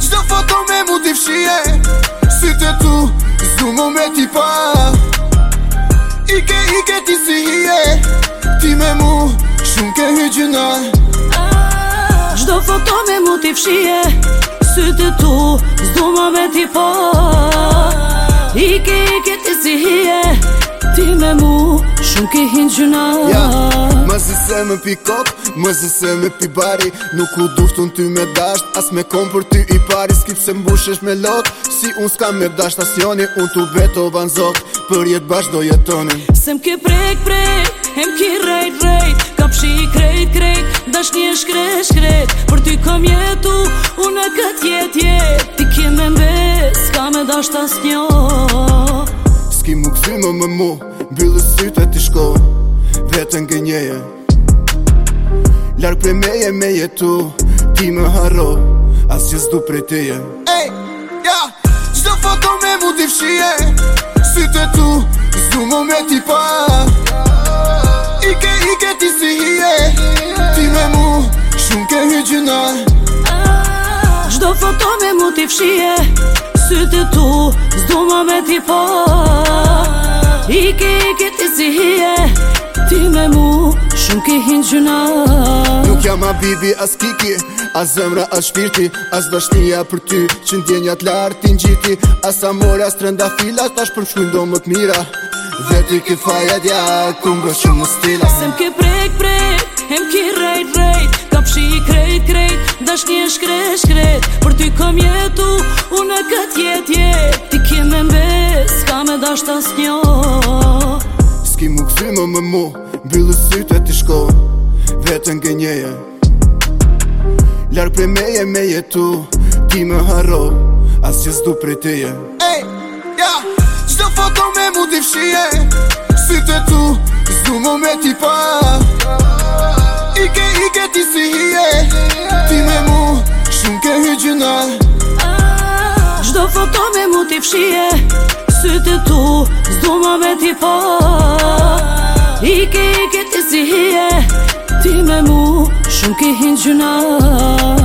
Gjdo foto me mu t'i fshie Si të tu, zdo mu me t'i pa Ike, ike ti si hije Ti me mu, shumë ke hy gjuna Gjdo foto me mu t'i fshie Si të tu, zdo mu me t'i pa Ike, ike ti si hije Ti me mu, shumë ke hy gjuna yeah. Më zëse më pi kop, më zëse më pi bari Nuk u duftun ty me dasht, as me kom për ty i pari Skip se mbushesh me lot, si un s'ka me dasht asjoni un t'u beto van zot, për jet bash do jetonin Se m'ke prek, prek, e m'ki rejt, rejt Kapshi i krejt, krejt, dash një shkret, shkret Për ty kom jetu, un e kët jet, jet Ti kje me mbet, s'ka me dasht as njo Ski më këthy më më mu, bilë sytë e ti shkoj vetën gënjeje Larkë prej meje me jetu Ti më haro As që s'du prej teje Ej, hey, ja Qdo foto me mu t'i fshije Syte tu Zdu mu me t'i pa Ike, ike ti si hije Ti me mu Shumë ke hygjina Qdo foto me mu t'i fshije Syte tu Zdu mu me t'i pa Ike, ike ti si hije ti me mu Shumë ke hinë gjuna Nuk jam a bibi, as kiki As zëmra, as shpirti As dështia për ty Që ndjenjat lartë ti njiti As amor, as të rënda fila Ta shpër shkujnë do më të mira Dhe ty ke faja dja Ku më gështë më stila Se ke prek, prek em ki rejt, rejt Ka pëshi i krejt, krejt Dash një shkrej, shkrejt Për ty kom jetu Unë këtë jet, jet Ti ke me mbet Ska me dasht as më më mu Mbilu sytë e t'i shko Vetën gë njeje Larkë prej meje me jetu Ti më haro As që s'du prej t'i je Shdo foto me mu t'i fshije Sytë e tu S'du mu me t'i pa Ike, ike t'i si hije Ti me mu Shumë ke hy gjyna Shdo foto me mu t'i fshije Sytë e tu S'du mu me t'i pa Ike ike të si hije Ti me mu Shumë ki hinë gjuna